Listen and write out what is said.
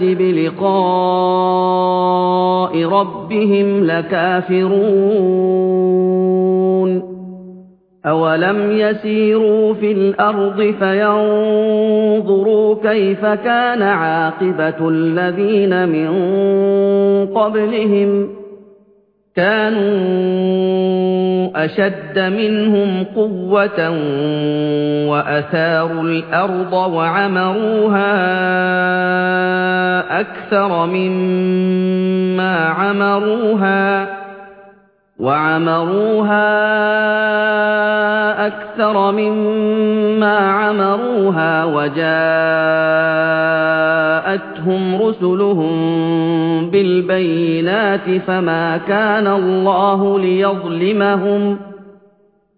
بلقاء ربهم لكافرون أَوَلَمْ يَسِيرُوا فِي الْأَرْضِ فَيَنظُرُوا كَيْفَ كَانَ عَاقِبَةُ الَّذِينَ مِن قَبْلِهِمْ كَانُوا أَشَدَّ مِنْهُمْ قُوَّةً وَأَثَارُوا الْأَرْضَ وَعَمَرُوهَا أَكْثَرَ مِمَّا عَمَرُوهَا وَعَمَرُوهَا أَكْثَرَ مِمَّا عَمَرُوهَا وَجَاءَتْهُمْ رُسُلُهُم بِالْبَيِّنَاتِ فَمَا كَانَ اللَّهُ لِيَظْلِمَهُمْ